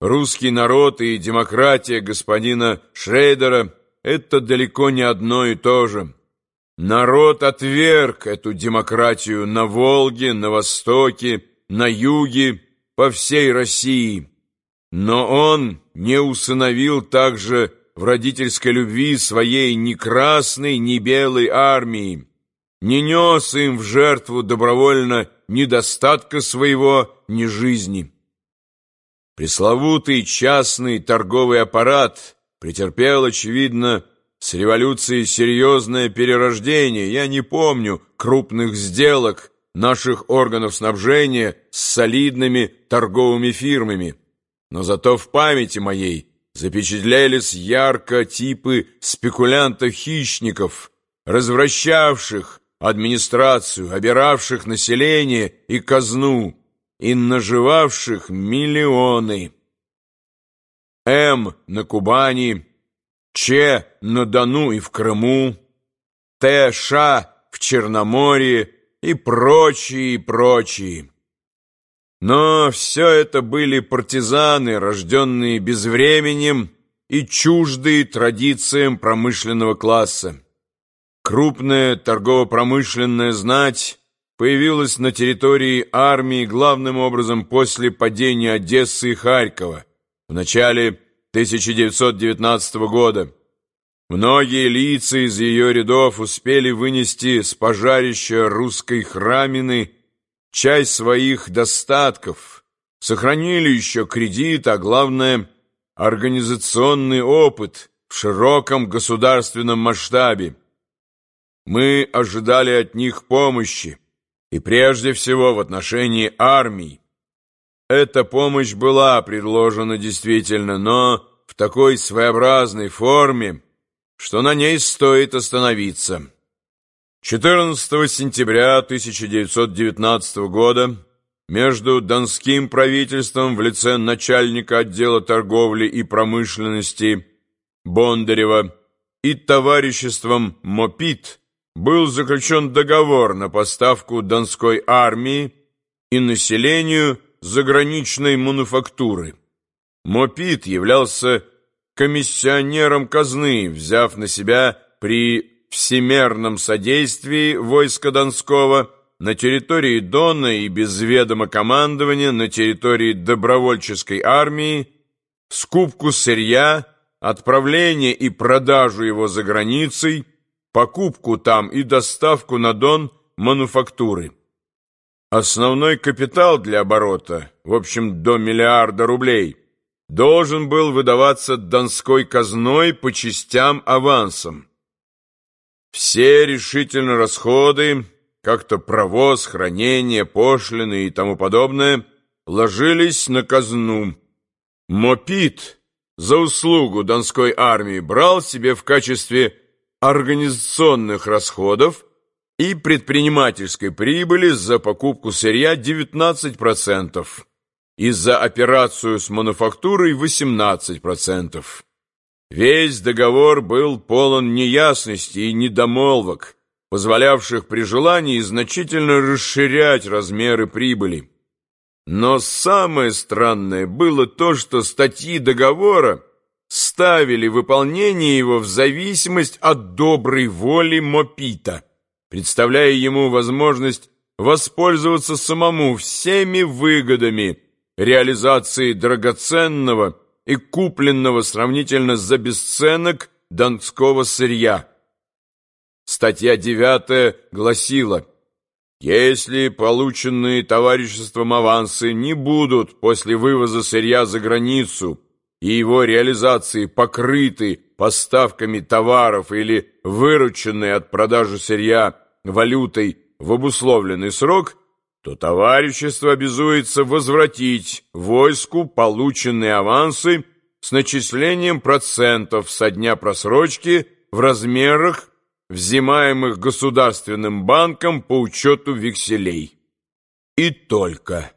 русский народ и демократия господина Шрейдера – это далеко не одно и то же. Народ отверг эту демократию на Волге, на Востоке, на Юге, по всей России. Но он не усыновил также в родительской любви своей ни красной, ни белой армии, не нес им в жертву добровольно недостатка своего, ни жизни. Пресловутый частный торговый аппарат претерпел, очевидно, с революцией серьезное перерождение. Я не помню крупных сделок наших органов снабжения с солидными торговыми фирмами. Но зато в памяти моей запечатлелись ярко типы спекулянтов-хищников, развращавших администрацию, обиравших население и казну, и наживавших миллионы. М на Кубани, Ч на Дону и в Крыму, Т. Ш. в Черноморье и прочие, и прочие. Но все это были партизаны, рожденные безвременем и чуждые традициям промышленного класса. Крупная торгово-промышленная знать появилась на территории армии главным образом после падения Одессы и Харькова в начале 1919 года. Многие лица из ее рядов успели вынести с пожарища русской храмины часть своих достатков, сохранили еще кредит, а главное – организационный опыт в широком государственном масштабе. Мы ожидали от них помощи, и прежде всего в отношении армии. Эта помощь была предложена действительно, но в такой своеобразной форме, что на ней стоит остановиться. 14 сентября 1919 года между Донским правительством в лице начальника отдела торговли и промышленности Бондарева и товариществом МОПИТ был заключен договор на поставку Донской армии и населению заграничной мануфактуры. МОПИТ являлся комиссионером казны, взяв на себя при всемерном содействии войска Донского на территории Дона и без ведома командования на территории добровольческой армии скупку сырья, отправление и продажу его за границей, покупку там и доставку на Дон мануфактуры. Основной капитал для оборота, в общем, до миллиарда рублей, должен был выдаваться Донской казной по частям авансом. Все решительно расходы, как-то провоз, хранение, пошлины и тому подобное, ложились на казну. Мопит за услугу Донской армии брал себе в качестве организационных расходов и предпринимательской прибыли за покупку сырья 19% и за операцию с мануфактурой 18%. Весь договор был полон неясности и недомолвок, позволявших при желании значительно расширять размеры прибыли. Но самое странное было то, что статьи договора ставили выполнение его в зависимость от доброй воли Мопита, представляя ему возможность воспользоваться самому всеми выгодами реализации драгоценного и купленного сравнительно за бесценок донского сырья. Статья 9 гласила, если полученные товариществом авансы не будут после вывоза сырья за границу и его реализации покрыты поставками товаров или вырученные от продажи сырья валютой в обусловленный срок, то товарищество обязуется возвратить войску полученные авансы с начислением процентов со дня просрочки в размерах, взимаемых Государственным банком по учету векселей. И только...